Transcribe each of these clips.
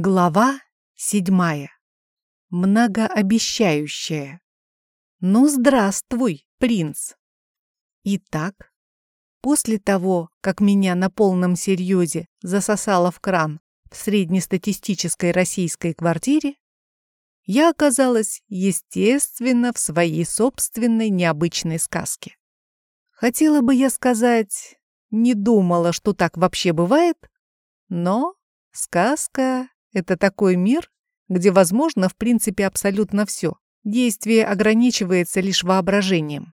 Глава седьмая. Многообещающая. Ну, здравствуй, принц. Итак, после того, как меня на полном серьезе засосало в кран в среднестатистической российской квартире, я оказалась, естественно, в своей собственной необычной сказке. Хотела бы я сказать, не думала, что так вообще бывает, но сказка это такой мир, где возможно, в принципе, абсолютно все. Действие ограничивается лишь воображением.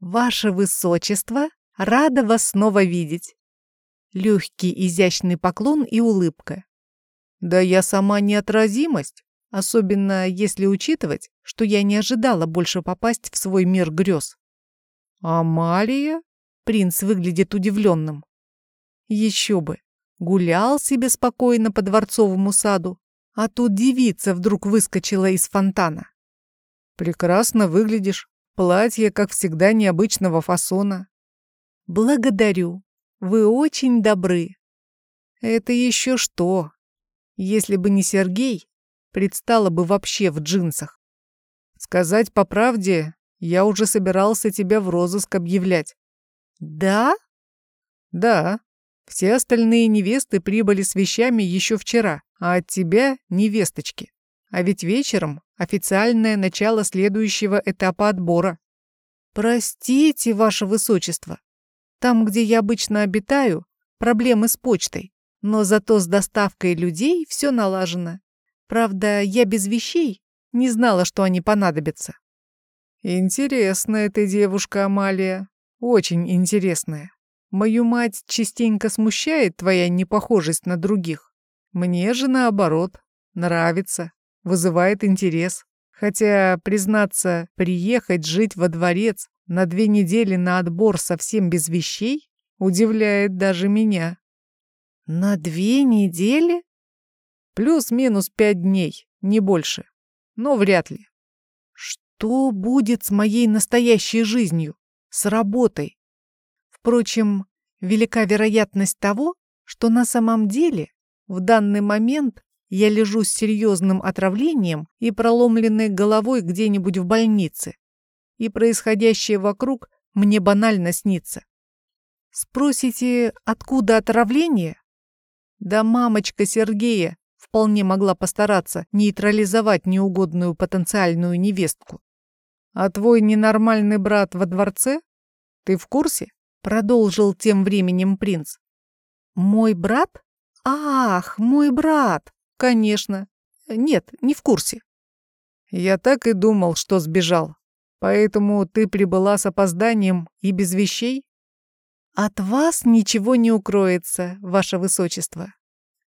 Ваше Высочество, рада вас снова видеть. Легкий изящный поклон и улыбка. Да я сама неотразимость, особенно если учитывать, что я не ожидала больше попасть в свой мир грез. «Амалия?» Принц выглядит удивленным. Еще бы. Гулял себе спокойно по дворцовому саду, а тут девица вдруг выскочила из фонтана. «Прекрасно выглядишь. Платье, как всегда, необычного фасона». «Благодарю. Вы очень добры». «Это еще что? Если бы не Сергей, предстала бы вообще в джинсах. Сказать по правде, я уже собирался тебя в розыск объявлять». «Да?» «Да. Все остальные невесты прибыли с вещами еще вчера, а от тебя — невесточки. А ведь вечером официальное начало следующего этапа отбора. Простите, ваше высочество. Там, где я обычно обитаю, проблемы с почтой, но зато с доставкой людей все налажено. Правда, я без вещей не знала, что они понадобятся. Интересная ты девушка, Амалия. Очень интересная. Мою мать частенько смущает твоя непохожесть на других. Мне же, наоборот, нравится, вызывает интерес. Хотя, признаться, приехать жить во дворец на две недели на отбор совсем без вещей удивляет даже меня. На две недели? Плюс-минус пять дней, не больше. Но вряд ли. Что будет с моей настоящей жизнью? С работой? Впрочем, велика вероятность того, что на самом деле в данный момент я лежу с серьезным отравлением и проломленной головой где-нибудь в больнице, и происходящее вокруг мне банально снится. Спросите, откуда отравление? Да мамочка Сергея вполне могла постараться нейтрализовать неугодную потенциальную невестку. А твой ненормальный брат во дворце? Ты в курсе? Продолжил тем временем принц. «Мой брат? Ах, мой брат! Конечно. Нет, не в курсе». «Я так и думал, что сбежал. Поэтому ты прибыла с опозданием и без вещей?» «От вас ничего не укроется, ваше высочество.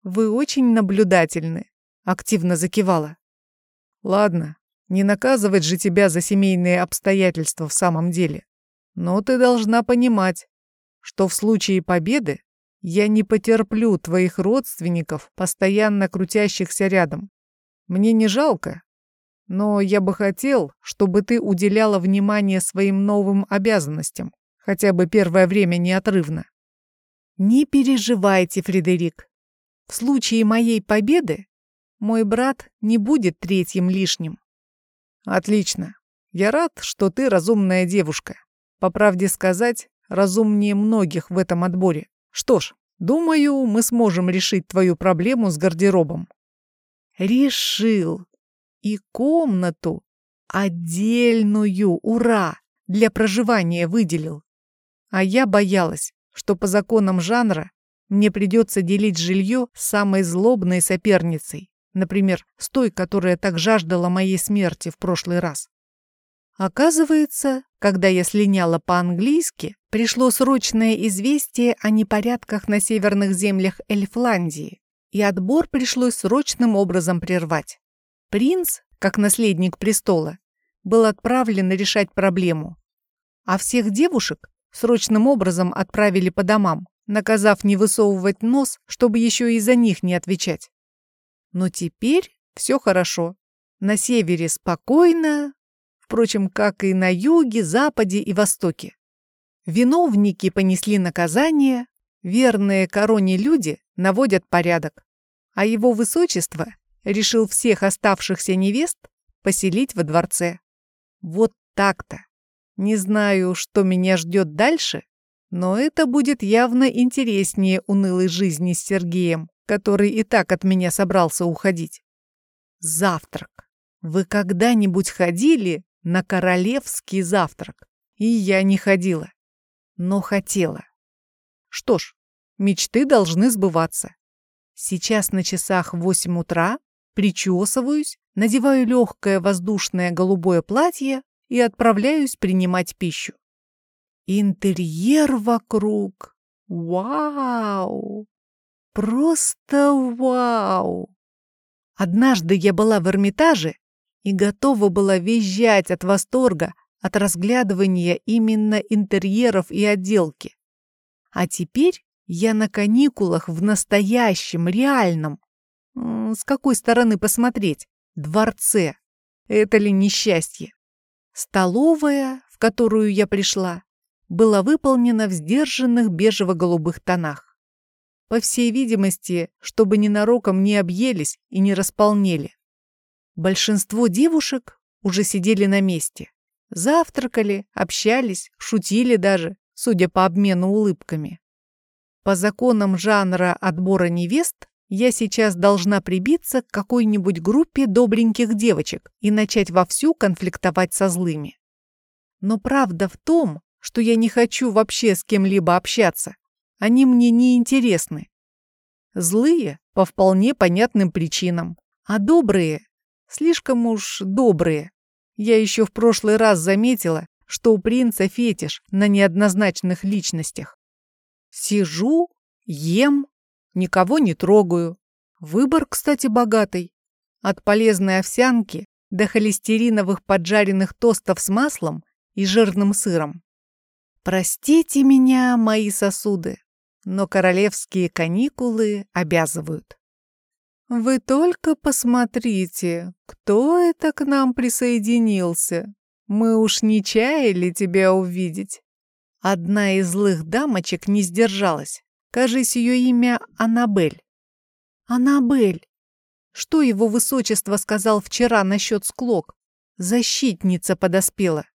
Вы очень наблюдательны», — активно закивала. «Ладно, не наказывать же тебя за семейные обстоятельства в самом деле. Но ты должна понимать, что в случае победы я не потерплю твоих родственников, постоянно крутящихся рядом. Мне не жалко, но я бы хотел, чтобы ты уделяла внимание своим новым обязанностям, хотя бы первое время неотрывно. Не переживайте, Фредерик. В случае моей победы мой брат не будет третьим лишним. Отлично. Я рад, что ты разумная девушка. По правде сказать, разумнее многих в этом отборе. Что ж, думаю, мы сможем решить твою проблему с гардеробом. Решил. И комнату отдельную, ура, для проживания выделил. А я боялась, что по законам жанра мне придется делить жилье с самой злобной соперницей, например, с той, которая так жаждала моей смерти в прошлый раз. Оказывается, когда я слиняла по-английски, пришло срочное известие о непорядках на северных землях Эльфландии, и отбор пришлось срочным образом прервать. Принц, как наследник престола, был отправлен решать проблему, а всех девушек срочным образом отправили по домам, наказав не высовывать нос, чтобы еще и за них не отвечать. Но теперь все хорошо. На севере спокойно, впрочем, как и на юге, западе и востоке. Виновники понесли наказание, верные короне люди наводят порядок. а его высочество решил всех оставшихся невест поселить во дворце. Вот так-то. Не знаю, что меня ждет дальше, но это будет явно интереснее унылой жизни с Сергеем, который и так от меня собрался уходить. Завтрак. Вы когда-нибудь ходили на королевский завтрак? И я не ходила, но хотела. Что ж, мечты должны сбываться. Сейчас на часах 8 утра причесываюсь, надеваю легкое воздушное голубое платье и отправляюсь принимать пищу. Интерьер вокруг. Вау! Просто вау! Однажды я была в Эрмитаже и готова была визжать от восторга от разглядывания именно интерьеров и отделки. А теперь я на каникулах в настоящем, реальном, с какой стороны посмотреть, дворце. Это ли несчастье? Столовая, в которую я пришла, была выполнена в сдержанных бежево-голубых тонах. По всей видимости, чтобы ненароком не объелись и не располнели. Большинство девушек уже сидели на месте. Завтракали, общались, шутили даже, судя по обмену улыбками. По законам жанра отбора невест я сейчас должна прибиться к какой-нибудь группе добреньких девочек и начать вовсю конфликтовать со злыми. Но правда в том, что я не хочу вообще с кем-либо общаться. Они мне не интересны. Злые по вполне понятным причинам, а добрые слишком уж добрые. Я еще в прошлый раз заметила, что у принца фетиш на неоднозначных личностях. Сижу, ем, никого не трогаю. Выбор, кстати, богатый. От полезной овсянки до холестериновых поджаренных тостов с маслом и жирным сыром. Простите меня, мои сосуды, но королевские каникулы обязывают. Вы только посмотрите, кто это к нам присоединился. Мы уж не чаяли тебя увидеть. Одна из злых дамочек не сдержалась. Кажись, ее имя Аннабель. Аннабель. Что его высочество сказал вчера насчет склок? Защитница подоспела.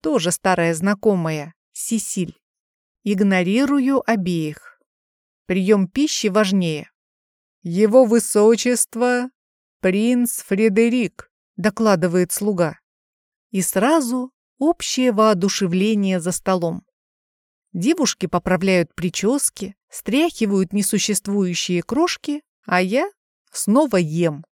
Тоже старая знакомая. Сесиль. Игнорирую обеих. Прием пищи важнее. Его высочество принц Фредерик, докладывает слуга. И сразу общее воодушевление за столом. Девушки поправляют прически, стряхивают несуществующие крошки, а я снова ем.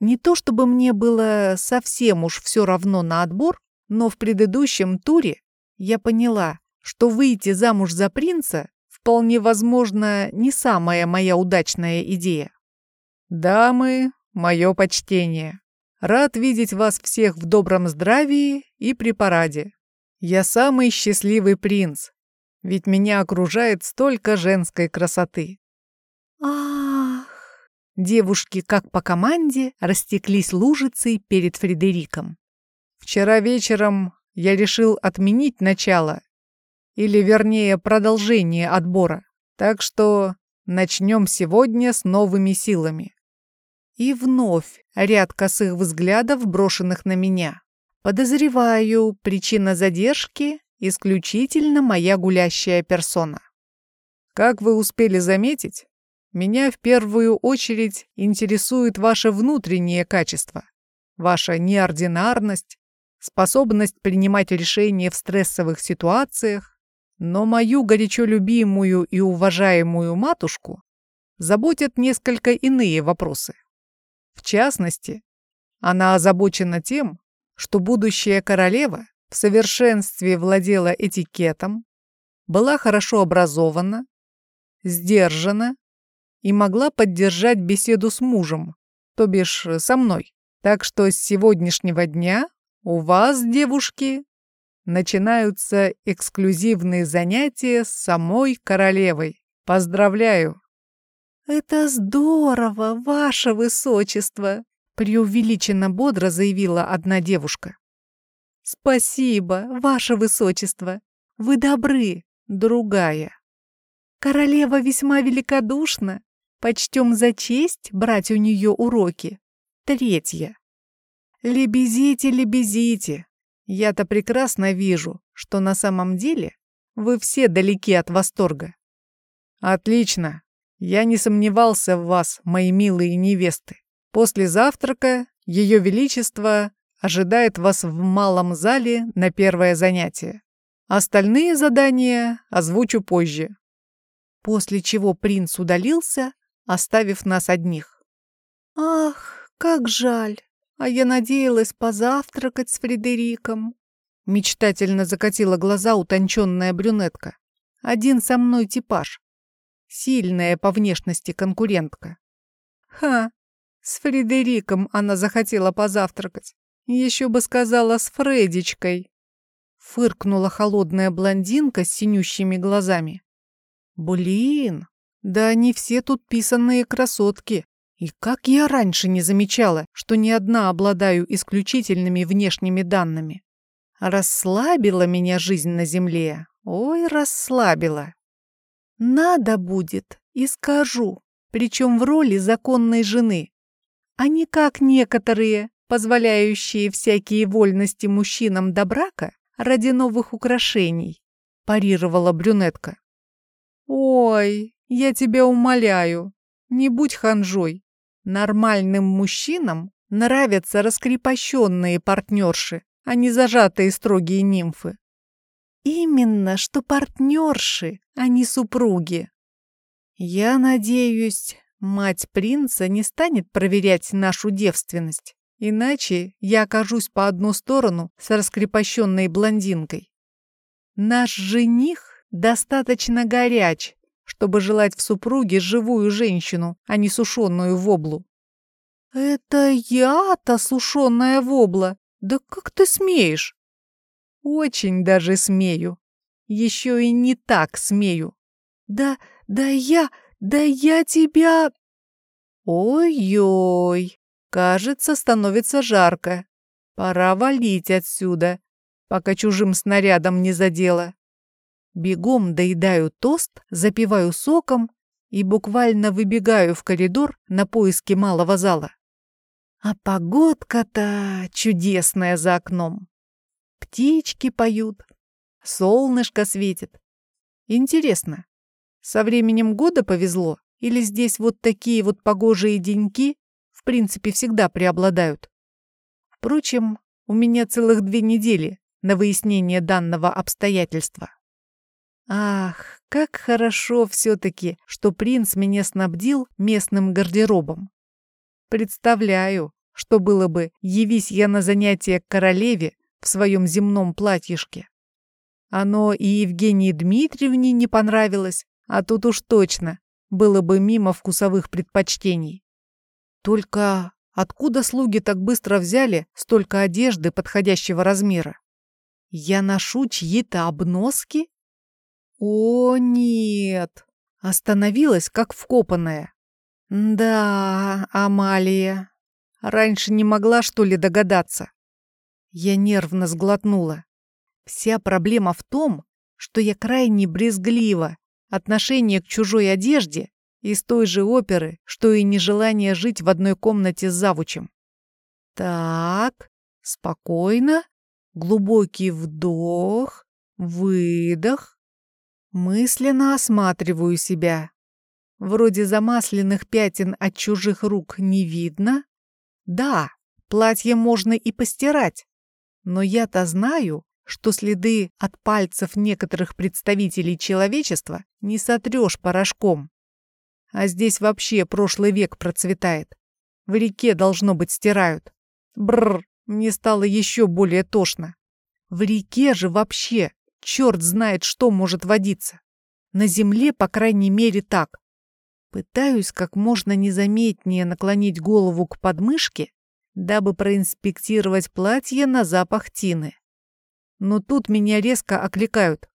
Не то чтобы мне было совсем уж все равно на отбор, но в предыдущем туре я поняла, что выйти замуж за принца вполне возможно не самая моя удачная идея. Дамы, мое почтение. Рад видеть вас всех в добром здравии и при параде. Я самый счастливый принц, ведь меня окружает столько женской красоты. Ах! Девушки, как по команде, растеклись лужицей перед Фредериком. Вчера вечером я решил отменить начало, или вернее продолжение отбора. Так что начнем сегодня с новыми силами. И вновь ряд косых взглядов, брошенных на меня. Подозреваю, причина задержки исключительно моя гулящая персона. Как вы успели заметить, меня в первую очередь интересует ваше внутреннее качество, ваша неординарность, способность принимать решения в стрессовых ситуациях, но мою горячо любимую и уважаемую матушку заботят несколько иные вопросы. В частности, она озабочена тем, что будущая королева в совершенстве владела этикетом, была хорошо образована, сдержана и могла поддержать беседу с мужем, то бишь со мной. Так что с сегодняшнего дня у вас, девушки, начинаются эксклюзивные занятия с самой королевой. Поздравляю!» «Это здорово, ваше высочество!» преувеличенно бодро заявила одна девушка. «Спасибо, ваше высочество! Вы добры!» другая. «Королева весьма великодушна. Почтем за честь брать у нее уроки. Третья. Лебезите, лебезите. Я-то прекрасно вижу, что на самом деле вы все далеки от восторга. Отлично. Я не сомневался в вас, мои милые невесты. После завтрака Ее Величество ожидает вас в малом зале на первое занятие. Остальные задания озвучу позже. После чего принц удалился, оставив нас одних. Ах, как жаль. А я надеялась позавтракать с Фредериком. Мечтательно закатила глаза утонченная брюнетка. Один со мной типаж. Сильная по внешности конкурентка. Ха, с Фредериком она захотела позавтракать. Еще бы сказала с Фредичкой. Фыркнула холодная блондинка с синющими глазами. Блин, да они все тут писанные красотки. И как я раньше не замечала, что ни одна обладаю исключительными внешними данными. Расслабила меня жизнь на земле. Ой, расслабила. Надо будет и скажу, причем в роли законной жены, а не как некоторые, позволяющие всякие вольности мужчинам до брака ради новых украшений, парировала брюнетка. Ой, я тебя умоляю, не будь ханжой. Нормальным мужчинам нравятся раскрепощенные партнерши, а не зажатые строгие нимфы. Именно, что партнерши, а не супруги. Я надеюсь, мать принца не станет проверять нашу девственность, иначе я окажусь по одну сторону с раскрепощенной блондинкой. Наш жених достаточно горяч, чтобы желать в супруге живую женщину, а не сушеную воблу. «Это я-то сушеная вобла!» «Да как ты смеешь?» «Очень даже смею. Еще и не так смею. Да, да я, да я тебя...» «Ой-ой, кажется, становится жарко. Пора валить отсюда, пока чужим снарядом не задело. Бегом доедаю тост, запиваю соком и буквально выбегаю в коридор на поиски малого зала. А погодка-то чудесная за окном. Птички поют, солнышко светит. Интересно, со временем года повезло или здесь вот такие вот погожие деньки в принципе всегда преобладают? Впрочем, у меня целых две недели на выяснение данного обстоятельства. Ах, как хорошо все-таки, что принц меня снабдил местным гардеробом. Представляю, что было бы, явись я на занятие к королеве в своем земном платьишке. Оно и Евгении Дмитриевне не понравилось, а тут уж точно было бы мимо вкусовых предпочтений. Только откуда слуги так быстро взяли столько одежды подходящего размера? Я ношу чьи-то обноски? О, нет! Остановилась, как вкопанная. Да, Амалия. Раньше не могла, что ли, догадаться? Я нервно сглотнула. Вся проблема в том, что я крайне брезглива. Отношение к чужой одежде из той же оперы, что и нежелание жить в одной комнате с завучем. Так, спокойно, глубокий вдох, выдох. Мысленно осматриваю себя. Вроде замасленных пятен от чужих рук не видно. Да, платье можно и постирать. Но я-то знаю, что следы от пальцев некоторых представителей человечества не сотрешь порошком. А здесь вообще прошлый век процветает. В реке, должно быть, стирают. Бррр, мне стало еще более тошно. В реке же вообще черт знает, что может водиться. На земле, по крайней мере, так. Пытаюсь как можно незаметнее наклонить голову к подмышке, дабы проинспектировать платье на запах тины. Но тут меня резко окликают.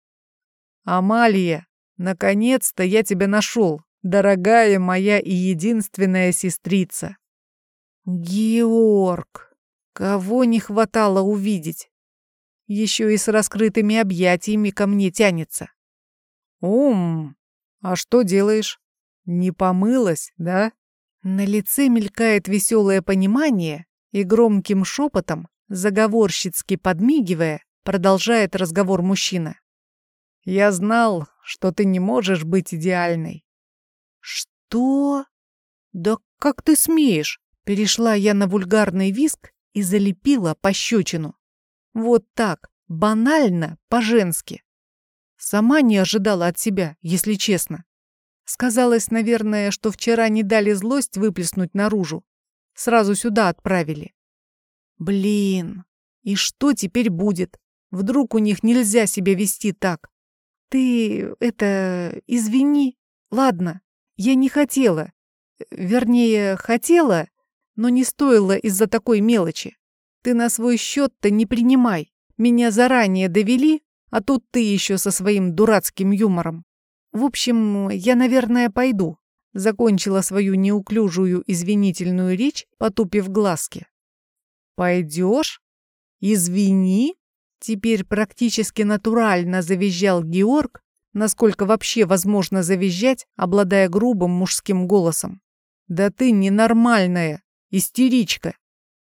«Амалия, наконец-то я тебя нашел, дорогая моя и единственная сестрица!» «Георг, кого не хватало увидеть? Еще и с раскрытыми объятиями ко мне тянется». «Ум, а что делаешь?» Не помылась, да? На лице мелькает веселое понимание, и громким шепотом, заговорщицки подмигивая, продолжает разговор мужчина. Я знал, что ты не можешь быть идеальной. Что? Да как ты смеешь? Перешла я на вульгарный виск и залепила пощечину. Вот так, банально, по-женски. Сама не ожидала от себя, если честно. Сказалось, наверное, что вчера не дали злость выплеснуть наружу. Сразу сюда отправили. Блин, и что теперь будет? Вдруг у них нельзя себя вести так? Ты, это, извини. Ладно, я не хотела. Вернее, хотела, но не стоило из-за такой мелочи. Ты на свой счет-то не принимай. Меня заранее довели, а тут ты еще со своим дурацким юмором. В общем, я, наверное, пойду. Закончила свою неуклюжую извинительную речь, потупив глазки. Пойдешь? Извини? Теперь практически натурально завизжал Георг, насколько вообще возможно завизжать, обладая грубым мужским голосом. Да ты ненормальная, истеричка.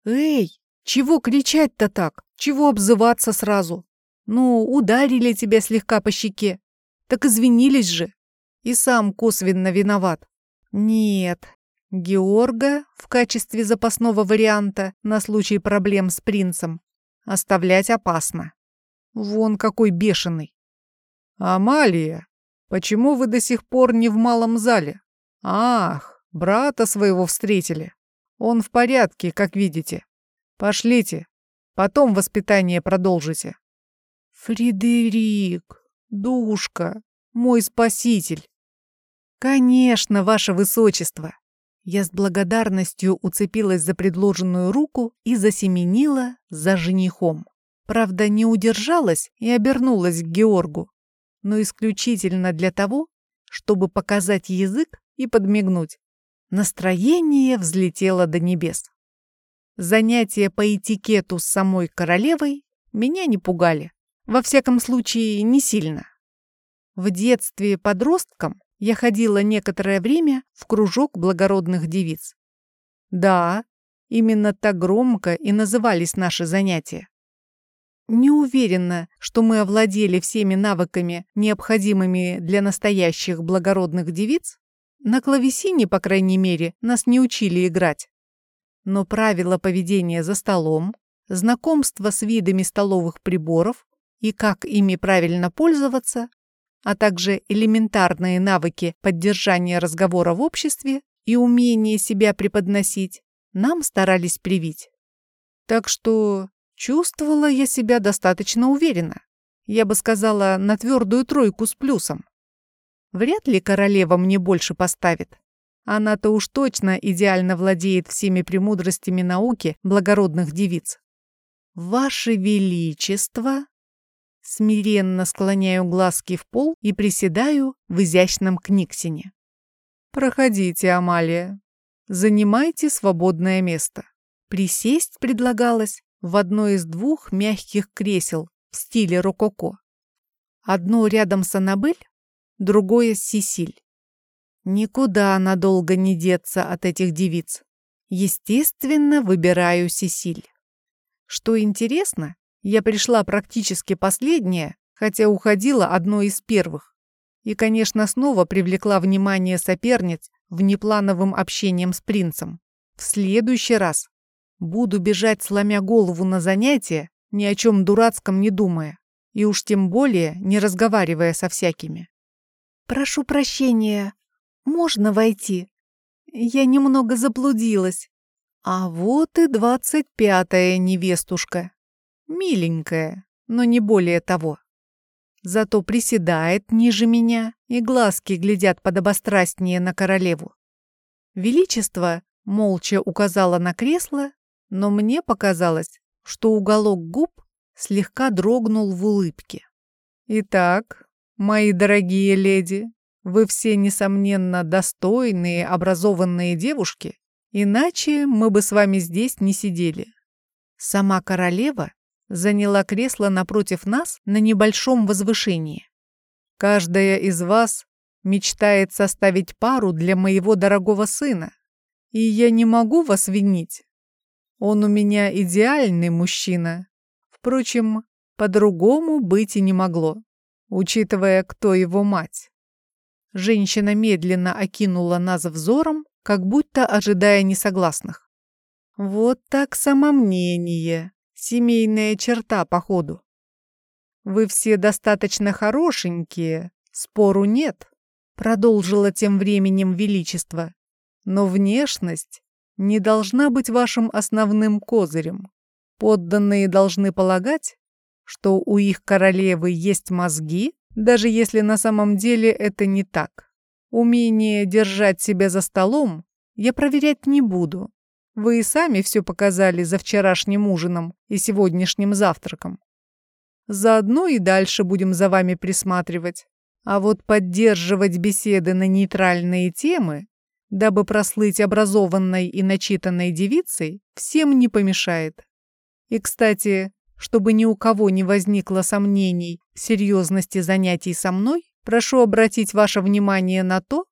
Эй, чего кричать-то так? Чего обзываться сразу? Ну, ударили тебя слегка по щеке. Так извинились же. И сам косвенно виноват. Нет, Георга в качестве запасного варианта на случай проблем с принцем оставлять опасно. Вон какой бешеный. Амалия, почему вы до сих пор не в малом зале? Ах, брата своего встретили. Он в порядке, как видите. Пошлите, потом воспитание продолжите. Фредерик, Душка, мой спаситель. Конечно, ваше высочество. Я с благодарностью уцепилась за предложенную руку и засеменила за женихом. Правда, не удержалась и обернулась к Георгу, но исключительно для того, чтобы показать язык и подмигнуть. Настроение взлетело до небес. Занятия по этикету с самой королевой меня не пугали. Во всяком случае, не сильно. В детстве подростком я ходила некоторое время в кружок благородных девиц. Да, именно так громко и назывались наши занятия. Не уверена, что мы овладели всеми навыками, необходимыми для настоящих благородных девиц. На клавесине, по крайней мере, нас не учили играть. Но правила поведения за столом, знакомство с видами столовых приборов и как ими правильно пользоваться, а также элементарные навыки поддержания разговора в обществе и умение себя преподносить, нам старались привить. Так что чувствовала я себя достаточно уверенно. Я бы сказала, на твердую тройку с плюсом. Вряд ли королева мне больше поставит. Она-то уж точно идеально владеет всеми премудростями науки благородных девиц. «Ваше Величество!» Смиренно склоняю глазки в пол и приседаю в изящном книгсине. «Проходите, Амалия. Занимайте свободное место». Присесть предлагалось в одно из двух мягких кресел в стиле рококо. Одно рядом с Аннабель, другое с Сесиль. Никуда надолго не деться от этих девиц. Естественно, выбираю Сесиль. Что интересно, я пришла практически последняя, хотя уходила одной из первых. И, конечно, снова привлекла внимание соперниц внеплановым общением с принцем. В следующий раз буду бежать, сломя голову на занятия, ни о чем дурацком не думая, и уж тем более не разговаривая со всякими. «Прошу прощения, можно войти? Я немного заблудилась. А вот и двадцать пятая невестушка миленькая, но не более того. Зато приседает ниже меня, и глазки глядят подобострастнее на королеву. Величество молча указала на кресло, но мне показалось, что уголок губ слегка дрогнул в улыбке. «Итак, мои дорогие леди, вы все, несомненно, достойные, образованные девушки, иначе мы бы с вами здесь не сидели». Сама королева заняла кресло напротив нас на небольшом возвышении. Каждая из вас мечтает составить пару для моего дорогого сына. И я не могу вас винить. Он у меня идеальный мужчина. Впрочем, по-другому быть и не могло, учитывая, кто его мать. Женщина медленно окинула нас взором, как будто ожидая несогласных. Вот так самомнение, семейная черта, походу. Вы все достаточно хорошенькие, спору нет, продолжила тем временем величество. Но внешность не должна быть вашим основным козырем. Подданные должны полагать, что у их королевы есть мозги, даже если на самом деле это не так. Умение держать себя за столом я проверять не буду. Вы и сами все показали за вчерашним ужином и сегодняшним завтраком. Заодно и дальше будем за вами присматривать. А вот поддерживать беседы на нейтральные темы, дабы прослыть образованной и начитанной девицей, всем не помешает. И, кстати, чтобы ни у кого не возникло сомнений серьезности занятий со мной, прошу обратить ваше внимание на то,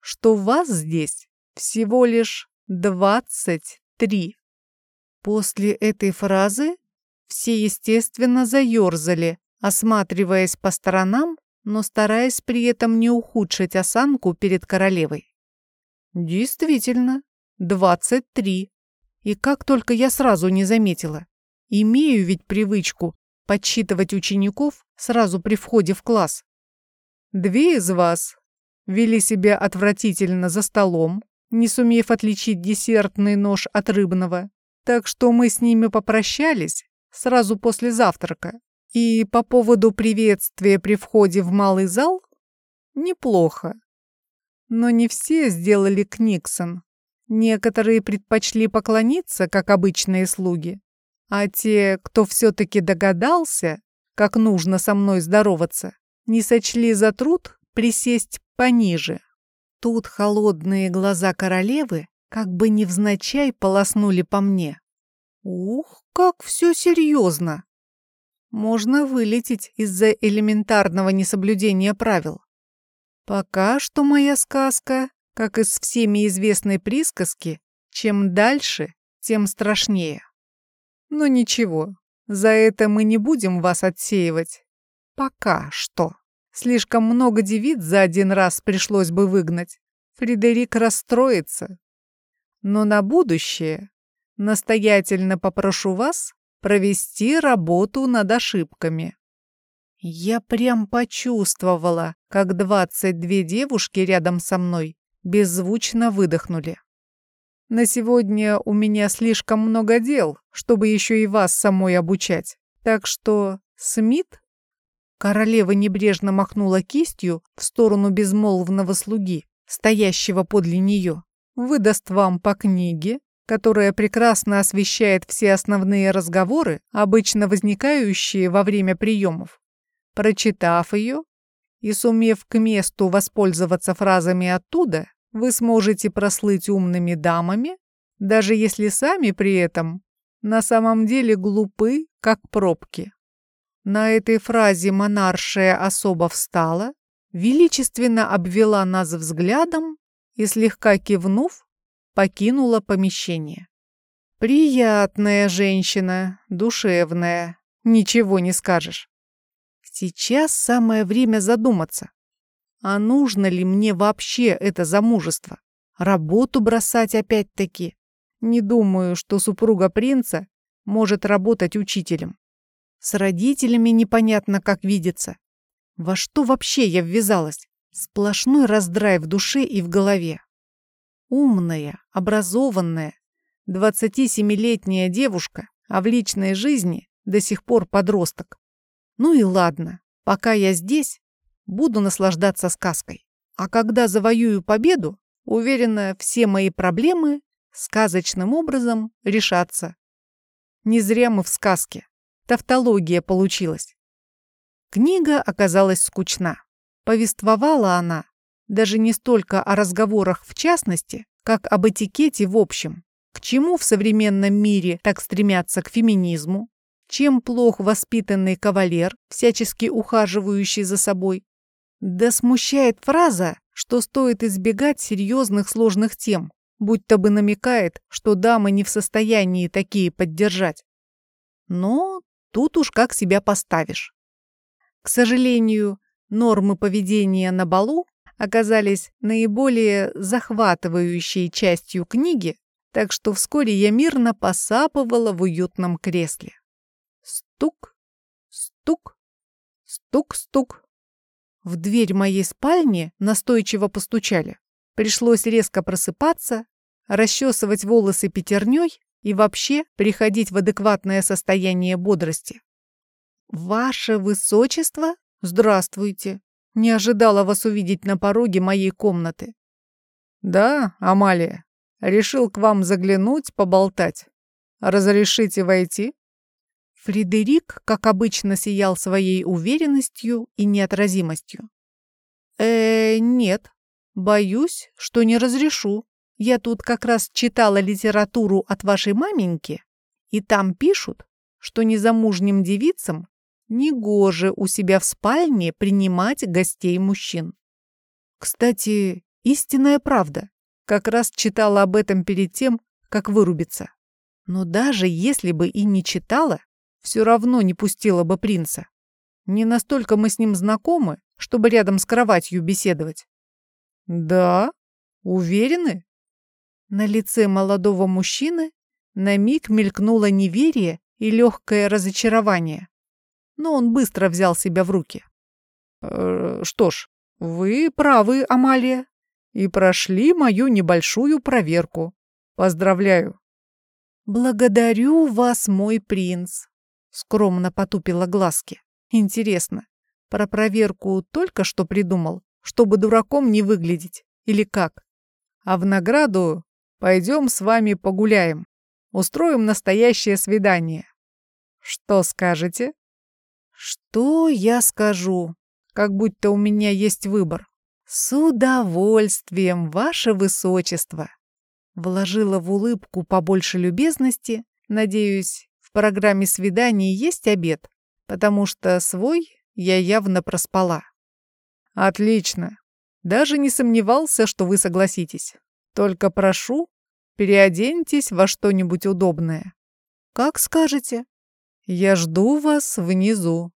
что вас здесь всего лишь двадцать три. После этой фразы все, естественно, заерзали, осматриваясь по сторонам, но стараясь при этом не ухудшить осанку перед королевой. Действительно, двадцать три. И как только я сразу не заметила. Имею ведь привычку подсчитывать учеников сразу при входе в класс. Две из вас вели себя отвратительно за столом, не сумев отличить десертный нож от рыбного, так что мы с ними попрощались сразу после завтрака. И по поводу приветствия при входе в малый зал неплохо. Но не все сделали Книксон. Некоторые предпочли поклониться, как обычные слуги, а те, кто все-таки догадался, как нужно со мной здороваться, не сочли за труд присесть пониже. Тут холодные глаза королевы как бы невзначай полоснули по мне. Ух, как все серьезно! Можно вылететь из-за элементарного несоблюдения правил. Пока что моя сказка, как из всеми известной присказки, чем дальше, тем страшнее. Но ничего, за это мы не будем вас отсеивать. Пока что. Слишком много девиц за один раз пришлось бы выгнать. Фредерик расстроится. Но на будущее настоятельно попрошу вас провести работу над ошибками. Я прям почувствовала, как двадцать две девушки рядом со мной беззвучно выдохнули. На сегодня у меня слишком много дел, чтобы еще и вас самой обучать. Так что, Смит...» Королева небрежно махнула кистью в сторону безмолвного слуги, стоящего подле нее. «Выдаст вам по книге, которая прекрасно освещает все основные разговоры, обычно возникающие во время приемов. Прочитав ее и сумев к месту воспользоваться фразами оттуда, вы сможете прослыть умными дамами, даже если сами при этом на самом деле глупы, как пробки. На этой фразе монаршая особо встала, величественно обвела нас взглядом и, слегка кивнув, покинула помещение. Приятная женщина, душевная, ничего не скажешь. Сейчас самое время задуматься, а нужно ли мне вообще это замужество? Работу бросать опять-таки? Не думаю, что супруга принца может работать учителем. С родителями непонятно, как видеться. Во что вообще я ввязалась? Сплошной раздрай в душе и в голове. Умная, образованная, 27-летняя девушка, а в личной жизни до сих пор подросток. Ну и ладно, пока я здесь, буду наслаждаться сказкой. А когда завоюю победу, уверена, все мои проблемы сказочным образом решатся. Не зря мы в сказке. Тавтология получилась. Книга оказалась скучна. Повествовала она даже не столько о разговорах в частности, как об этикете в общем. К чему в современном мире так стремятся к феминизму? Чем плох воспитанный кавалер, всячески ухаживающий за собой? Да смущает фраза, что стоит избегать серьезных сложных тем, будь то бы намекает, что дамы не в состоянии такие поддержать. Но тут уж как себя поставишь. К сожалению, нормы поведения на балу оказались наиболее захватывающей частью книги, так что вскоре я мирно посапывала в уютном кресле. Стук, стук, стук-стук. В дверь моей спальни настойчиво постучали. Пришлось резко просыпаться, расчесывать волосы пятерней и вообще приходить в адекватное состояние бодрости. «Ваше Высочество, здравствуйте!» Не ожидала вас увидеть на пороге моей комнаты. «Да, Амалия, решил к вам заглянуть, поболтать. Разрешите войти?» Фредерик, как обычно, сиял своей уверенностью и неотразимостью. «Э, нет, боюсь, что не разрешу. Я тут как раз читала литературу от вашей маменьки, и там пишут, что незамужним девицам негоже у себя в спальне принимать гостей мужчин. Кстати, истинная правда. Как раз читала об этом перед тем, как вырубиться. Но даже если бы и не читала, все равно не пустила бы принца. Не настолько мы с ним знакомы, чтобы рядом с кроватью беседовать. Да? Уверены? На лице молодого мужчины на миг мелькнуло неверие и легкое разочарование. Но он быстро взял себя в руки. Э, что ж, вы правы, Амалия, и прошли мою небольшую проверку. Поздравляю. Благодарю вас, мой принц. Скромно потупила глазки. Интересно, про проверку только что придумал, чтобы дураком не выглядеть, или как? А в награду пойдем с вами погуляем. Устроим настоящее свидание. Что скажете? Что я скажу? Как будто у меня есть выбор. С удовольствием, ваше высочество. Вложила в улыбку побольше любезности, надеюсь, в программе свиданий есть обед, потому что свой я явно проспала. Отлично. Даже не сомневался, что вы согласитесь. Только прошу, переоденьтесь во что-нибудь удобное. Как скажете. Я жду вас внизу.